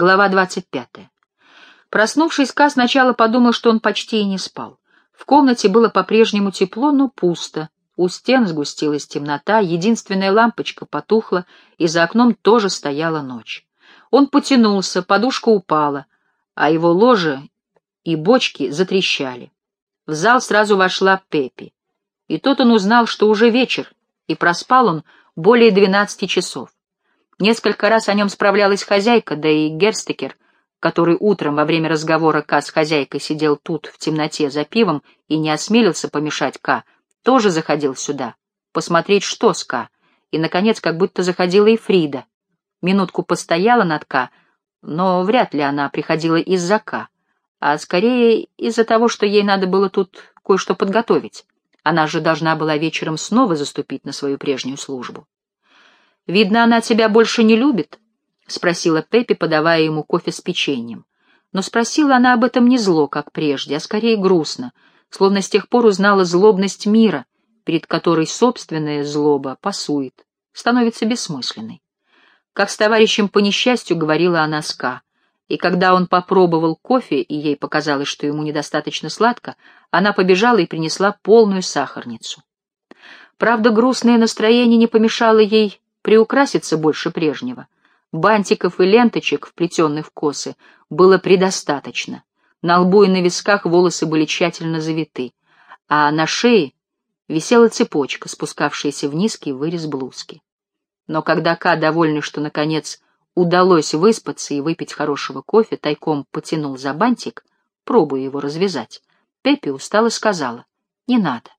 Глава 25. Проснувшись, Ка сначала подумал, что он почти и не спал. В комнате было по-прежнему тепло, но пусто. У стен сгустилась темнота, единственная лампочка потухла, и за окном тоже стояла ночь. Он потянулся, подушка упала, а его ложе и бочки затрещали. В зал сразу вошла Пеппи. И тут он узнал, что уже вечер, и проспал он более двенадцати часов. Несколько раз о нем справлялась хозяйка, да и Герстекер, который утром во время разговора Ка с хозяйкой сидел тут в темноте за пивом и не осмелился помешать Ка, тоже заходил сюда, посмотреть, что с Ка, и, наконец, как будто заходила и Фрида. Минутку постояла над Ка, но вряд ли она приходила из-за Ка, а скорее из-за того, что ей надо было тут кое-что подготовить. Она же должна была вечером снова заступить на свою прежнюю службу. «Видно, она тебя больше не любит?» — спросила Пеппи, подавая ему кофе с печеньем. Но спросила она об этом не зло, как прежде, а скорее грустно, словно с тех пор узнала злобность мира, перед которой собственная злоба пасует, становится бессмысленной. Как с товарищем по несчастью говорила она Ска, и когда он попробовал кофе, и ей показалось, что ему недостаточно сладко, она побежала и принесла полную сахарницу. Правда, грустное настроение не помешало ей приукраситься больше прежнего. Бантиков и ленточек, вплетенных в косы, было предостаточно. На лбу и на висках волосы были тщательно завиты, а на шее висела цепочка, спускавшаяся в низкий вырез блузки. Но когда Ка, довольный, что, наконец, удалось выспаться и выпить хорошего кофе, тайком потянул за бантик, пробуя его развязать, Пеппи устало сказала «не надо»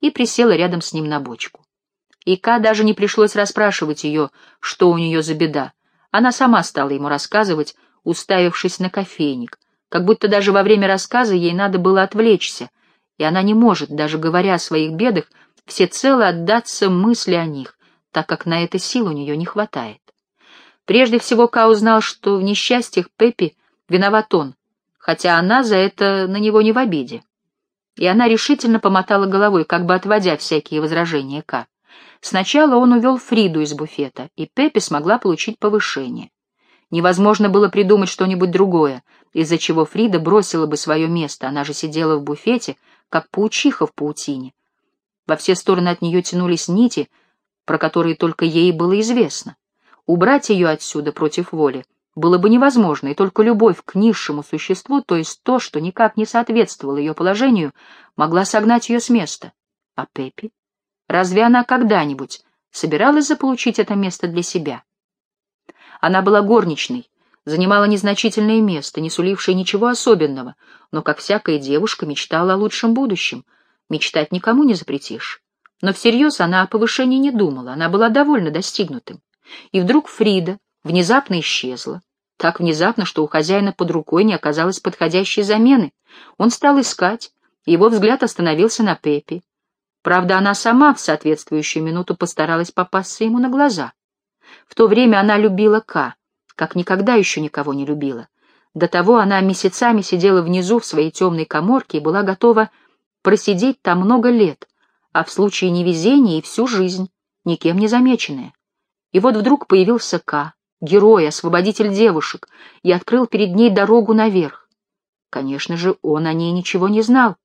и присела рядом с ним на бочку. И Ка даже не пришлось расспрашивать ее, что у нее за беда. Она сама стала ему рассказывать, уставившись на кофейник, как будто даже во время рассказа ей надо было отвлечься, и она не может, даже говоря о своих бедах, всецело отдаться мысли о них, так как на это сил у нее не хватает. Прежде всего Ка узнал, что в несчастьях Пеппи виноват он, хотя она за это на него не в обиде. И она решительно помотала головой, как бы отводя всякие возражения Ка. Сначала он увел Фриду из буфета, и Пеппи смогла получить повышение. Невозможно было придумать что-нибудь другое, из-за чего Фрида бросила бы свое место, она же сидела в буфете, как паучиха в паутине. Во все стороны от нее тянулись нити, про которые только ей было известно. Убрать ее отсюда против воли было бы невозможно, и только любовь к низшему существу, то есть то, что никак не соответствовало ее положению, могла согнать ее с места. А Пеппи? Разве она когда-нибудь собиралась заполучить это место для себя? Она была горничной, занимала незначительное место, не сулившее ничего особенного, но, как всякая девушка, мечтала о лучшем будущем. Мечтать никому не запретишь. Но всерьез она о повышении не думала, она была довольно достигнутым. И вдруг Фрида внезапно исчезла. Так внезапно, что у хозяина под рукой не оказалось подходящей замены. Он стал искать, и его взгляд остановился на Пеппи. Правда, она сама в соответствующую минуту постаралась попасться ему на глаза. В то время она любила К, как никогда еще никого не любила. До того она месяцами сидела внизу в своей темной коморке и была готова просидеть там много лет, а в случае невезения и всю жизнь, никем не замеченная. И вот вдруг появился К, герой, освободитель девушек, и открыл перед ней дорогу наверх. Конечно же, он о ней ничего не знал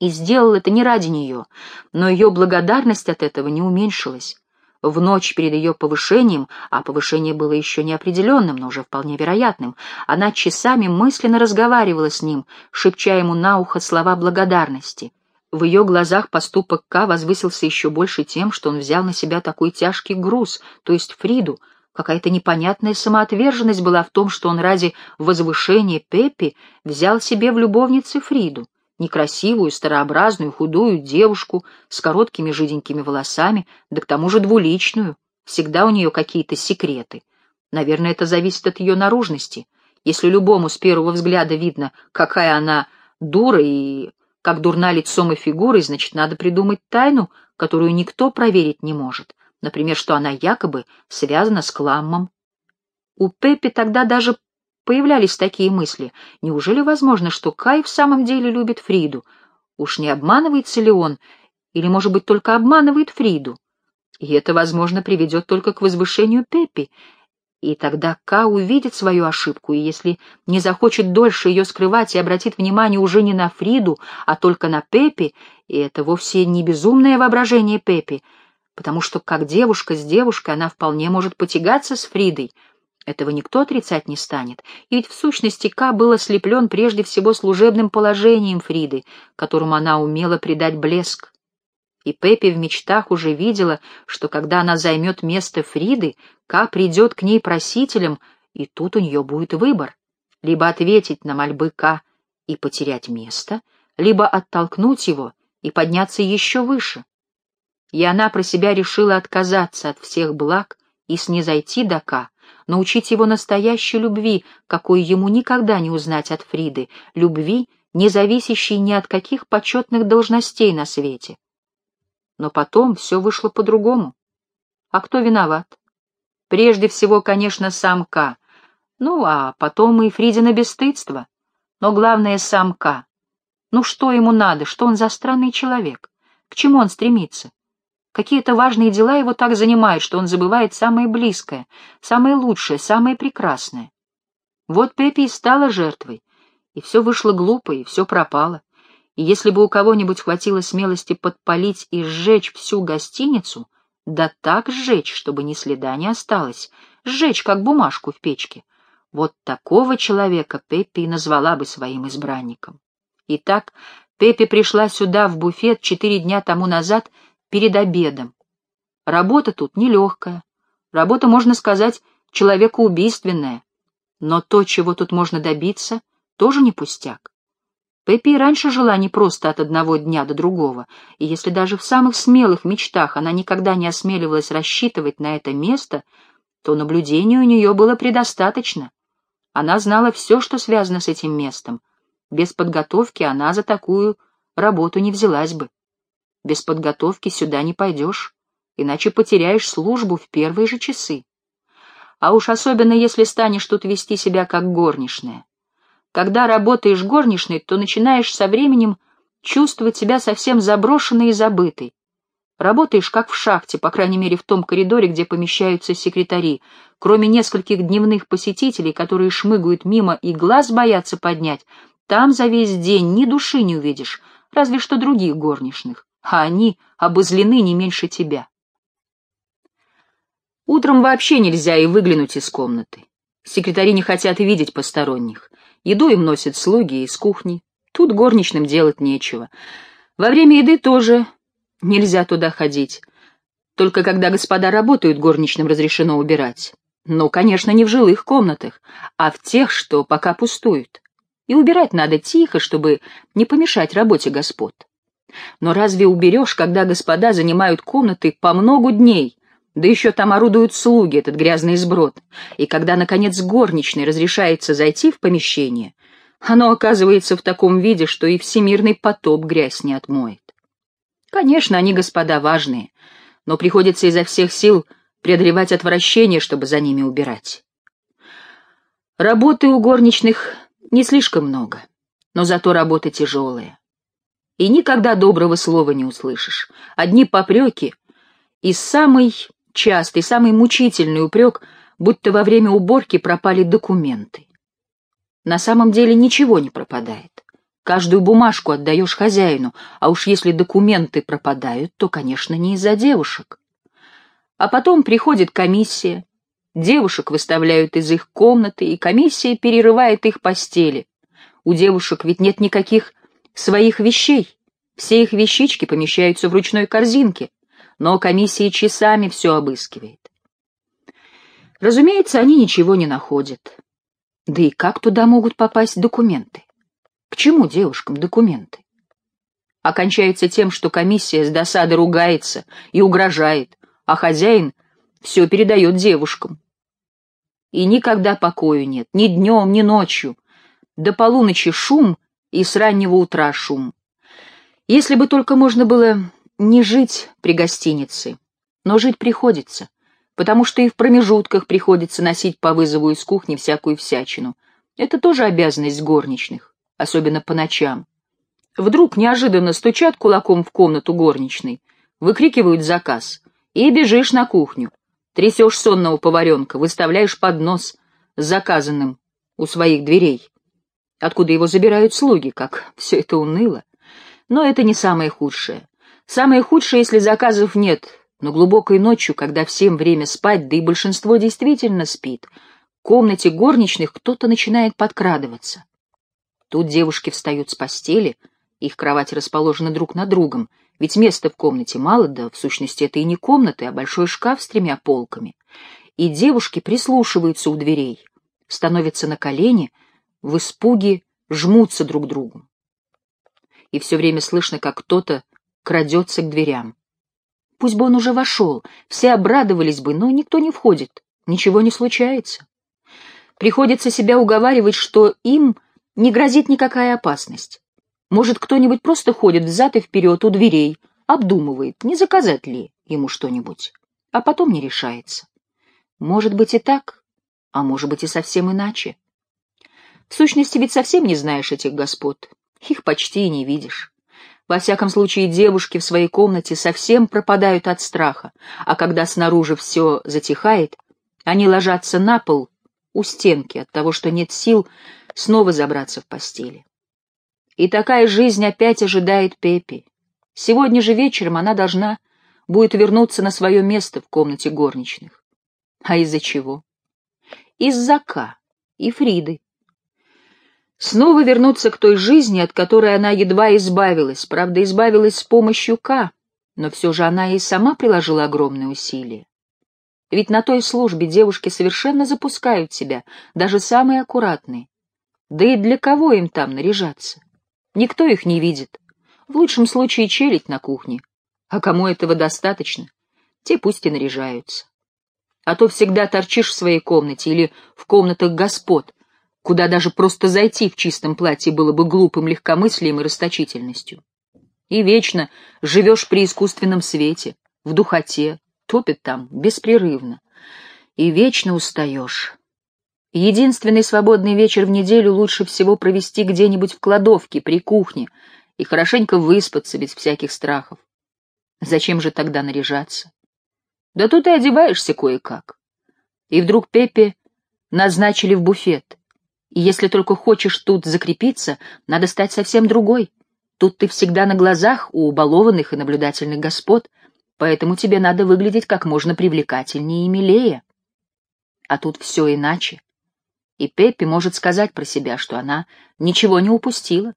и сделал это не ради нее, но ее благодарность от этого не уменьшилась. В ночь перед ее повышением, а повышение было еще неопределенным, но уже вполне вероятным, она часами мысленно разговаривала с ним, шепча ему на ухо слова благодарности. В ее глазах поступок К возвысился еще больше тем, что он взял на себя такой тяжкий груз, то есть Фриду. Какая-то непонятная самоотверженность была в том, что он ради возвышения Пеппи взял себе в любовницы Фриду некрасивую, старообразную, худую девушку с короткими жиденькими волосами, да к тому же двуличную. Всегда у нее какие-то секреты. Наверное, это зависит от ее наружности. Если любому с первого взгляда видно, какая она дура и как дурна лицом и фигурой, значит, надо придумать тайну, которую никто проверить не может. Например, что она якобы связана с Кламмом. У Пеппи тогда даже Появлялись такие мысли. Неужели возможно, что Кай в самом деле любит Фриду? Уж не обманывается ли он? Или, может быть, только обманывает Фриду? И это, возможно, приведет только к возвышению Пеппи. И тогда Ка увидит свою ошибку, и если не захочет дольше ее скрывать и обратит внимание уже не на Фриду, а только на Пеппи, и это вовсе не безумное воображение Пеппи, потому что как девушка с девушкой она вполне может потягаться с Фридой, этого никто отрицать не станет, и ведь в сущности Ка был ослеплен прежде всего служебным положением Фриды, которому она умела придать блеск. И Пеппи в мечтах уже видела, что когда она займет место Фриды, Ка придет к ней просителем, и тут у нее будет выбор — либо ответить на мольбы Ка и потерять место, либо оттолкнуть его и подняться еще выше. И она про себя решила отказаться от всех благ и снизойти до Ка, научить его настоящей любви, какой ему никогда не узнать от Фриды, любви, не зависящей ни от каких почетных должностей на свете. Но потом все вышло по-другому. А кто виноват? Прежде всего, конечно, сам К. Ну, а потом и Фридина бесстыдство. Но главное, сам К. Ну, что ему надо, что он за странный человек? К чему он стремится? Какие-то важные дела его так занимают, что он забывает самое близкое, самое лучшее, самое прекрасное. Вот Пеппи и стала жертвой, и все вышло глупо, и все пропало. И если бы у кого-нибудь хватило смелости подпалить и сжечь всю гостиницу, да так сжечь, чтобы ни следа не осталось, сжечь, как бумажку в печке. Вот такого человека Пеппи и назвала бы своим избранником. Итак, Пеппи пришла сюда, в буфет, четыре дня тому назад, перед обедом. Работа тут нелегкая. Работа, можно сказать, человекоубийственная. Но то, чего тут можно добиться, тоже не пустяк. Пеппи раньше жила не просто от одного дня до другого, и если даже в самых смелых мечтах она никогда не осмеливалась рассчитывать на это место, то наблюдений у нее было предостаточно. Она знала все, что связано с этим местом. Без подготовки она за такую работу не взялась бы. Без подготовки сюда не пойдешь, иначе потеряешь службу в первые же часы. А уж особенно, если станешь тут вести себя как горничная. Когда работаешь горничной, то начинаешь со временем чувствовать себя совсем заброшенной и забытой. Работаешь как в шахте, по крайней мере в том коридоре, где помещаются секретари. Кроме нескольких дневных посетителей, которые шмыгают мимо и глаз боятся поднять, там за весь день ни души не увидишь, разве что других горничных, а они обозлены не меньше тебя. Утром вообще нельзя и выглянуть из комнаты. Секретари не хотят видеть посторонних. Еду им носят слуги из кухни. Тут горничным делать нечего. Во время еды тоже нельзя туда ходить. Только когда господа работают, горничным разрешено убирать. Но, конечно, не в жилых комнатах, а в тех, что пока пустуют. И убирать надо тихо, чтобы не помешать работе господ. Но разве уберешь, когда господа занимают комнаты по многу дней, да еще там орудуют слуги, этот грязный сброд. И когда, наконец, горничной разрешается зайти в помещение, оно оказывается в таком виде, что и всемирный потоп грязь не отмоет. Конечно, они господа важные, но приходится изо всех сил преодолевать отвращение, чтобы за ними убирать. Работы у горничных не слишком много, но зато работа тяжелая. И никогда доброго слова не услышишь. Одни попреки и самый частый, самый мучительный упрек, будто во время уборки пропали документы. На самом деле ничего не пропадает. Каждую бумажку отдаешь хозяину, а уж если документы пропадают, то, конечно, не из-за девушек. А потом приходит комиссия, девушек выставляют из их комнаты, и комиссия перерывает их постели. У девушек ведь нет никаких своих вещей, все их вещички помещаются в ручной корзинке, но комиссия часами все обыскивает. Разумеется, они ничего не находят. Да и как туда могут попасть документы? К чему девушкам документы? Окончается тем, что комиссия с досады ругается и угрожает, а хозяин все передает девушкам. И никогда покою нет, ни днем, ни ночью. До полуночи шум и с раннего утра шум. Если бы только можно было не жить при гостинице, но жить приходится, потому что и в промежутках приходится носить по вызову из кухни всякую всячину. Это тоже обязанность горничных, особенно по ночам. Вдруг неожиданно стучат кулаком в комнату горничной, выкрикивают заказ, и бежишь на кухню. Трясешь сонного поваренка, выставляешь поднос с заказанным у своих дверей. Откуда его забирают слуги, как все это уныло. Но это не самое худшее. Самое худшее, если заказов нет, но глубокой ночью, когда всем время спать, да и большинство действительно спит, в комнате горничных кто-то начинает подкрадываться. Тут девушки встают с постели, их кровати расположены друг над другом, ведь места в комнате мало, да в сущности это и не комната, а большой шкаф с тремя полками. И девушки прислушиваются у дверей, становятся на колени, в испуге жмутся друг к другу. И все время слышно, как кто-то крадется к дверям. Пусть бы он уже вошел, все обрадовались бы, но никто не входит, ничего не случается. Приходится себя уговаривать, что им не грозит никакая опасность. Может, кто-нибудь просто ходит взад и вперед у дверей, обдумывает, не заказать ли ему что-нибудь, а потом не решается. Может быть и так, а может быть и совсем иначе. В сущности, ведь совсем не знаешь этих господ, их почти и не видишь. Во всяком случае, девушки в своей комнате совсем пропадают от страха, а когда снаружи все затихает, они ложатся на пол у стенки от того, что нет сил снова забраться в постели. И такая жизнь опять ожидает Пеппи. Сегодня же вечером она должна будет вернуться на свое место в комнате горничных. А из-за чего? Из-за Ка и Фриды. Снова вернуться к той жизни, от которой она едва избавилась, правда, избавилась с помощью К, но все же она и сама приложила огромные усилия. Ведь на той службе девушки совершенно запускают себя, даже самые аккуратные. Да и для кого им там наряжаться? Никто их не видит. В лучшем случае челядь на кухне. А кому этого достаточно, те пусть и наряжаются. А то всегда торчишь в своей комнате или в комнатах господ, куда даже просто зайти в чистом платье было бы глупым легкомыслием и расточительностью. И вечно живешь при искусственном свете, в духоте, топит там беспрерывно. И вечно устаешь. Единственный свободный вечер в неделю лучше всего провести где-нибудь в кладовке, при кухне, и хорошенько выспаться без всяких страхов. Зачем же тогда наряжаться? Да тут и одеваешься кое-как. И вдруг Пепе назначили в буфет. И если только хочешь тут закрепиться, надо стать совсем другой. Тут ты всегда на глазах у убалованных и наблюдательных господ, поэтому тебе надо выглядеть как можно привлекательнее и милее. А тут все иначе. И Пеппи может сказать про себя, что она ничего не упустила.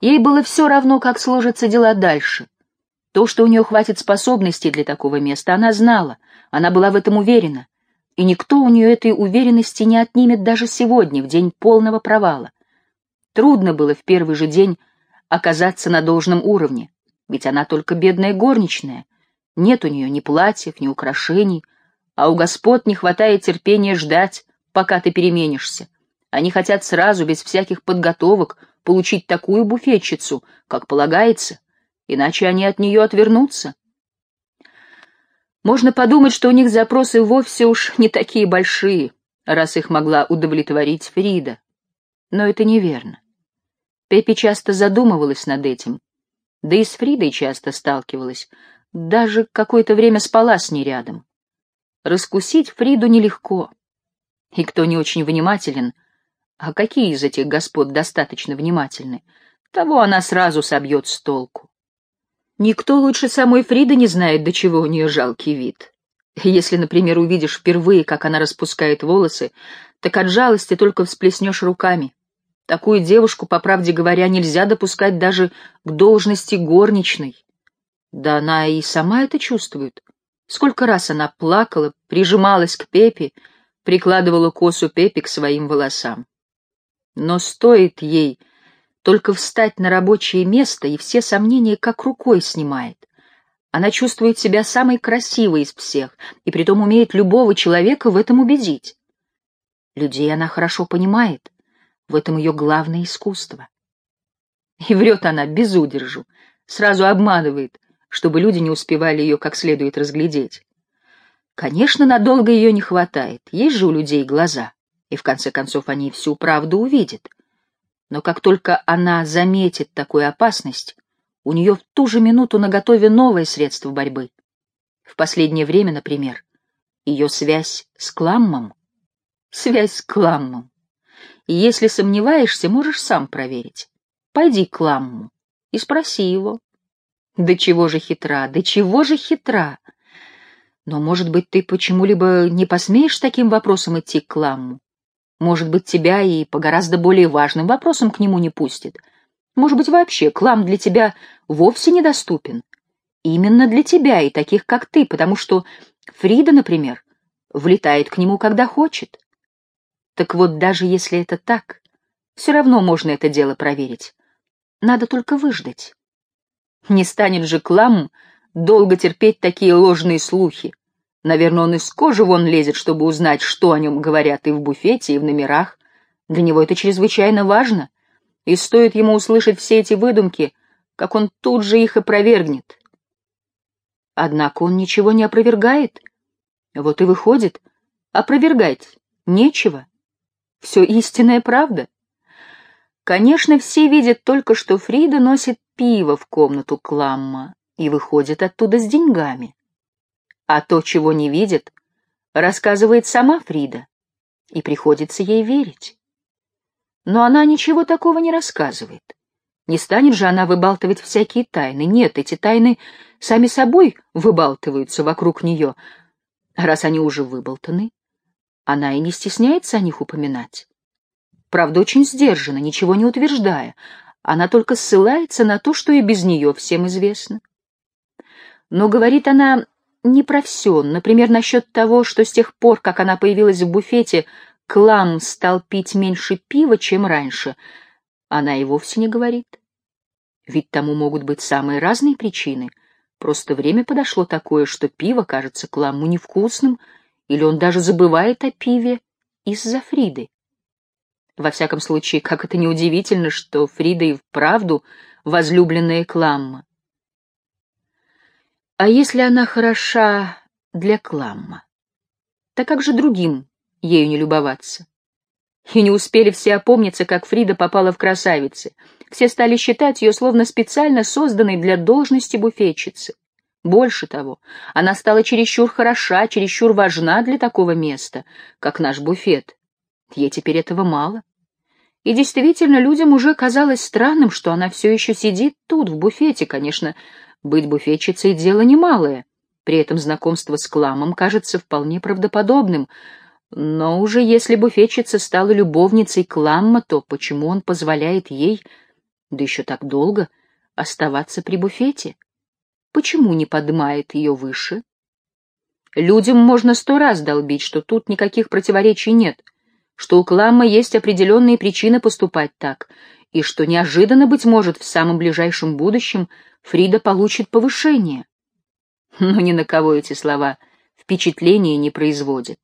Ей было все равно, как сложатся дела дальше. То, что у нее хватит способностей для такого места, она знала, она была в этом уверена и никто у нее этой уверенности не отнимет даже сегодня, в день полного провала. Трудно было в первый же день оказаться на должном уровне, ведь она только бедная горничная, нет у нее ни платьев, ни украшений, а у господ не хватает терпения ждать, пока ты переменишься. Они хотят сразу, без всяких подготовок, получить такую буфетчицу, как полагается, иначе они от нее отвернутся. Можно подумать, что у них запросы вовсе уж не такие большие, раз их могла удовлетворить Фрида. Но это неверно. Пеппи часто задумывалась над этим, да и с Фридой часто сталкивалась, даже какое-то время спала с ней рядом. Раскусить Фриду нелегко. И кто не очень внимателен, а какие из этих господ достаточно внимательны, того она сразу собьет с толку. Никто лучше самой Фриды не знает, до чего у нее жалкий вид. Если, например, увидишь впервые, как она распускает волосы, так от жалости только всплеснешь руками. Такую девушку, по правде говоря, нельзя допускать даже к должности горничной. Да она и сама это чувствует. Сколько раз она плакала, прижималась к Пепе, прикладывала косу Пепе к своим волосам. Но стоит ей только встать на рабочее место, и все сомнения как рукой снимает. Она чувствует себя самой красивой из всех, и притом умеет любого человека в этом убедить. Людей она хорошо понимает, в этом ее главное искусство. И врет она без удержу, сразу обманывает, чтобы люди не успевали ее как следует разглядеть. Конечно, надолго ее не хватает, есть же у людей глаза, и в конце концов они всю правду увидят — но как только она заметит такую опасность, у нее в ту же минуту наготове новое средство борьбы. В последнее время, например, Ее связь с Кламмом? Связь с Кламмом. И если сомневаешься, можешь сам проверить. Пойди к Кламму и спроси его. Да чего же хитра, да чего же хитра! Но, может быть, ты почему-либо не посмеешь таким вопросом идти к Кламму? Может быть, тебя и по гораздо более важным вопросам к нему не пустит. Может быть, вообще Клам для тебя вовсе недоступен. Именно для тебя и таких, как ты, потому что Фрида, например, влетает к нему, когда хочет. Так вот, даже если это так, все равно можно это дело проверить. Надо только выждать. Не станет же Клам долго терпеть такие ложные слухи. Наверное, он из кожи вон лезет, чтобы узнать, что о нем говорят и в буфете, и в номерах. Для него это чрезвычайно важно. И стоит ему услышать все эти выдумки, как он тут же их опровергнет. Однако он ничего не опровергает. Вот и выходит, опровергать нечего. Все истинная правда. Конечно, все видят только, что Фрида носит пиво в комнату Кламма и выходит оттуда с деньгами. А то, чего не видит, рассказывает сама Фрида, и приходится ей верить. Но она ничего такого не рассказывает. Не станет же она выбалтывать всякие тайны. Нет, эти тайны сами собой выбалтываются вокруг нее. раз они уже выболтаны, она и не стесняется о них упоминать. Правда, очень сдержанно, ничего не утверждая. Она только ссылается на то, что и без нее всем известно. Но говорит она не про все, например, насчет того, что с тех пор, как она появилась в буфете, Клам стал пить меньше пива, чем раньше. Она и вовсе не говорит. Ведь тому могут быть самые разные причины. Просто время подошло такое, что пиво кажется Кламу невкусным, или он даже забывает о пиве из-за Фриды. Во всяком случае, как это неудивительно, что Фрида и вправду возлюбленная Кламма. А если она хороша для Кламма? Так как же другим ею не любоваться? И не успели все опомниться, как Фрида попала в красавицы. Все стали считать ее словно специально созданной для должности буфетчицы. Больше того, она стала чересчур хороша, чересчур важна для такого места, как наш буфет. Ей теперь этого мало. И действительно, людям уже казалось странным, что она все еще сидит тут, в буфете. Конечно, быть буфетчицей — дело немалое. При этом знакомство с Кламом кажется вполне правдоподобным. Но уже если буфетчица стала любовницей Кламма, то почему он позволяет ей, да еще так долго, оставаться при буфете? Почему не поднимает ее выше? Людям можно сто раз долбить, что тут никаких противоречий нет, что у Кламма есть определенные причины поступать так, и что неожиданно, быть может, в самом ближайшем будущем Фрида получит повышение. Но ни на кого эти слова впечатления не производят.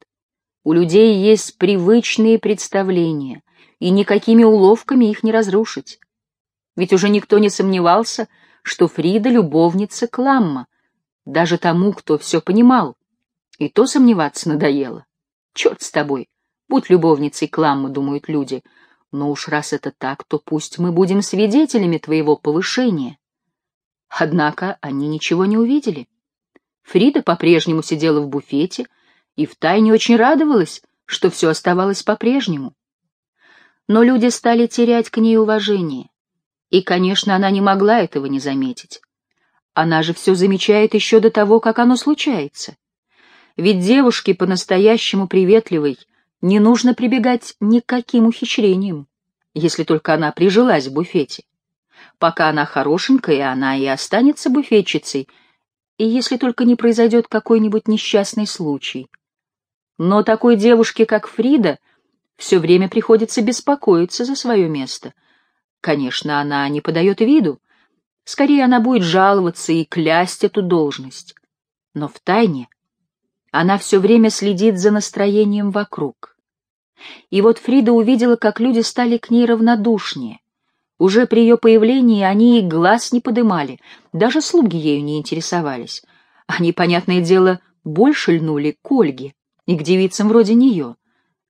У людей есть привычные представления, и никакими уловками их не разрушить. Ведь уже никто не сомневался, что Фрида — любовница Кламма, даже тому, кто все понимал. И то сомневаться надоело. Черт с тобой, будь любовницей Кламма, думают люди. Но уж раз это так, то пусть мы будем свидетелями твоего повышения. Однако они ничего не увидели. Фрида по-прежнему сидела в буфете и втайне очень радовалась, что все оставалось по-прежнему. Но люди стали терять к ней уважение. И, конечно, она не могла этого не заметить. Она же все замечает еще до того, как оно случается. Ведь девушке по-настоящему приветливой не нужно прибегать ни к каким ухищрениям, если только она прижилась в буфете. Пока она хорошенькая, она и останется буфетчицей, и если только не произойдет какой-нибудь несчастный случай. Но такой девушке, как Фрида, все время приходится беспокоиться за свое место — Конечно, она не подает виду. Скорее, она будет жаловаться и клясть эту должность. Но в тайне она все время следит за настроением вокруг. И вот Фрида увидела, как люди стали к ней равнодушнее. Уже при ее появлении они и глаз не подымали, даже слуги ею не интересовались. Они, понятное дело, больше льнули к Ольге и к девицам вроде нее.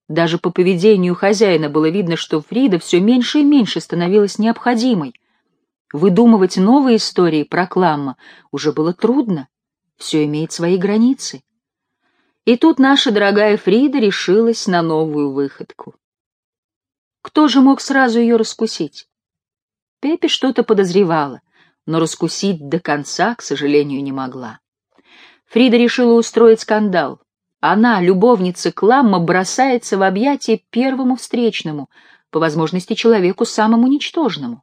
Даже по поведению хозяина было видно, что Фрида все меньше и меньше становилась необходимой. Выдумывать новые истории про Кламма уже было трудно, все имеет свои границы. И тут наша дорогая Фрида решилась на новую выходку. Кто же мог сразу ее раскусить? Пепе что-то подозревала, но раскусить до конца, к сожалению, не могла. Фрида решила устроить скандал. Она, любовница Кламма, бросается в объятия первому встречному, по возможности человеку самому ничтожному.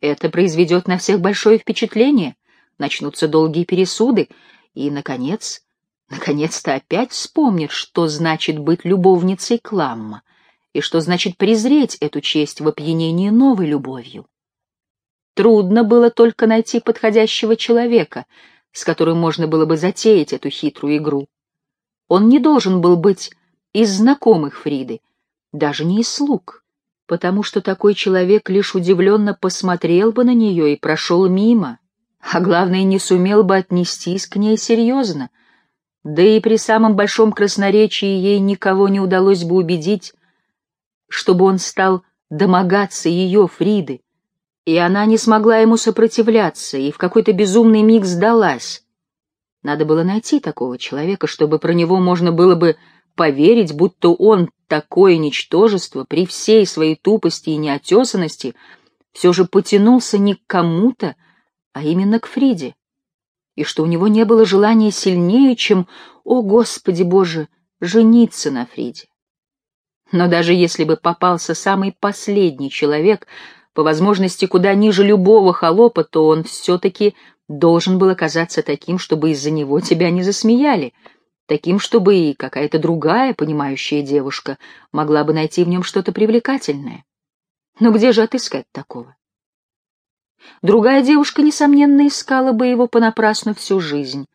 Это произведет на всех большое впечатление, начнутся долгие пересуды, и, наконец, наконец-то опять вспомнит, что значит быть любовницей Кламма, и что значит презреть эту честь в опьянении новой любовью. Трудно было только найти подходящего человека, с которым можно было бы затеять эту хитрую игру. Он не должен был быть из знакомых Фриды, даже не из слуг потому что такой человек лишь удивленно посмотрел бы на нее и прошел мимо, а главное, не сумел бы отнестись к ней серьезно. Да и при самом большом красноречии ей никого не удалось бы убедить, чтобы он стал домогаться ее, Фриды, и она не смогла ему сопротивляться и в какой-то безумный миг сдалась. Надо было найти такого человека, чтобы про него можно было бы поверить, будто он такое ничтожество при всей своей тупости и неотесанности все же потянулся не к кому-то, а именно к Фриде, и что у него не было желания сильнее, чем, о Господи Боже, жениться на Фриде. Но даже если бы попался самый последний человек, по возможности куда ниже любого холопа, то он все-таки должен был оказаться таким, чтобы из-за него тебя не засмеяли — таким, чтобы и какая-то другая понимающая девушка могла бы найти в нем что-то привлекательное. Но где же отыскать такого? Другая девушка, несомненно, искала бы его понапрасну всю жизнь.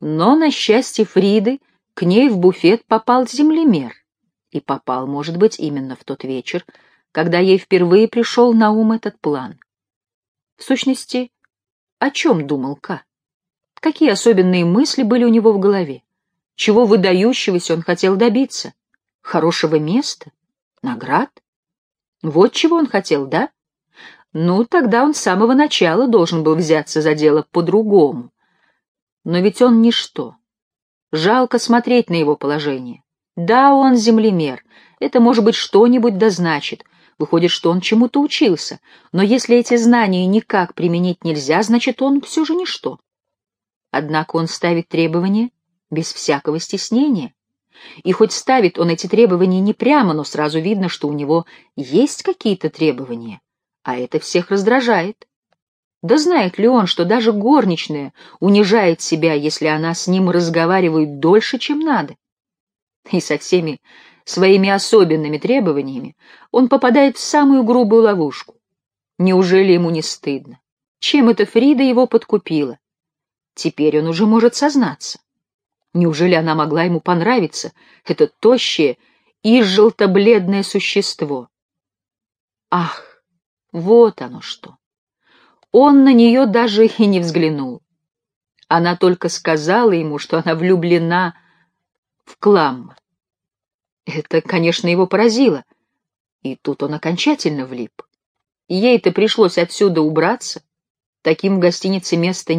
Но, на счастье Фриды, к ней в буфет попал землемер. И попал, может быть, именно в тот вечер, когда ей впервые пришел на ум этот план. В сущности, о чем думал Ка? Какие особенные мысли были у него в голове? Чего выдающегося он хотел добиться? Хорошего места? Наград? Вот чего он хотел, да? Ну, тогда он с самого начала должен был взяться за дело по-другому. Но ведь он ничто. Жалко смотреть на его положение. Да, он землемер. Это, может быть, что-нибудь да значит. Выходит, что он чему-то учился. Но если эти знания никак применить нельзя, значит, он все же ничто. Однако он ставит требования, без всякого стеснения. И хоть ставит он эти требования не прямо, но сразу видно, что у него есть какие-то требования, а это всех раздражает. Да знает ли он, что даже горничная унижает себя, если она с ним разговаривает дольше, чем надо? И со всеми своими особенными требованиями он попадает в самую грубую ловушку. Неужели ему не стыдно? Чем эта Фрида его подкупила? Теперь он уже может сознаться. Неужели она могла ему понравиться, это тощее и желто-бледное существо? Ах, вот оно что! Он на нее даже и не взглянул. Она только сказала ему, что она влюблена в Кламма. Это, конечно, его поразило, и тут он окончательно влип. Ей-то пришлось отсюда убраться, таким в гостинице места нет.